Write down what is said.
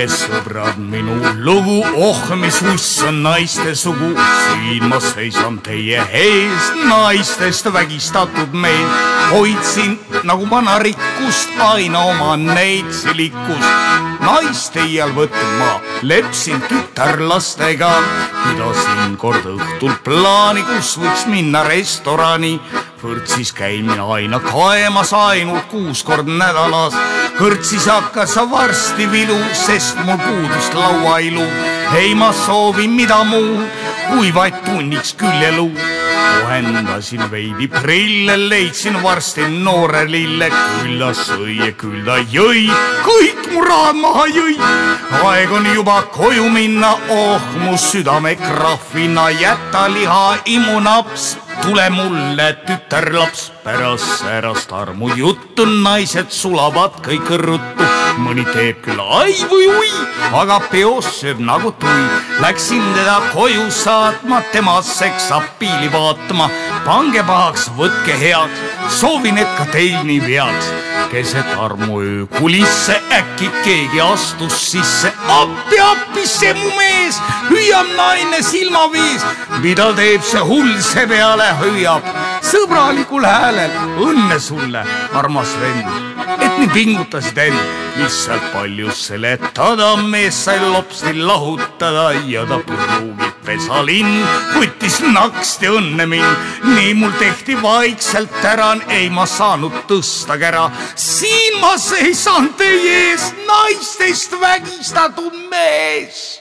kuulge sõbrad minu lugu, oh mis uss on naiste sugu, siin ma seisan teie ees, naistest vägistatud mees. hoidsin nagu vana rikkust aina oma neitsilikkust, naist iial võtma lepsin tütarlastega, pidasin kord õhtul plaani, kus võiks minna restorani kõrtsis käin mina aina kaemas ainult kuus kord nädalas. kõrtsis hakkas varsti vilu, sest mul puudus lauailu. ei, ma soovin mida muud, kui vaid tunniks küljeluu. kohendasin veidi prille, leidsin varsti noore lille, küll ta sõi ja küll ta jõi, kõik mu rahad maha jõi. aeg on juba koju minna, oh mu südame krahvina, jäta liha imunaps tule mulle, tütarlaps, pärast säärast armujuttu naised sulavad kõik ruttu. mõni teeb küll ai või ui, aga peos sööb nagu tui. Läksin teda koju saatma, tema seksab piili vaatama. pange pahaks, võtke heaks, soovin, et ka teil nii veaks keset armuöö kulisse äkki keegi astus sisse. appi, appi, see mu mees, hüüab naine silmaviis. mida teeb see hull see peale, hüüab sõbralikul häälel. õnne sulle, armas vend, et nii pingutasid end. lihtsalt palju seletada, mees sai lopsti lahutada ja ta pruugib pesalinn, võttis naksti õnne mind. nii mul tehti vaikselt ära, ei ma saanud tõsta kära siin ma seisan teie ees, naistest vägistatud mees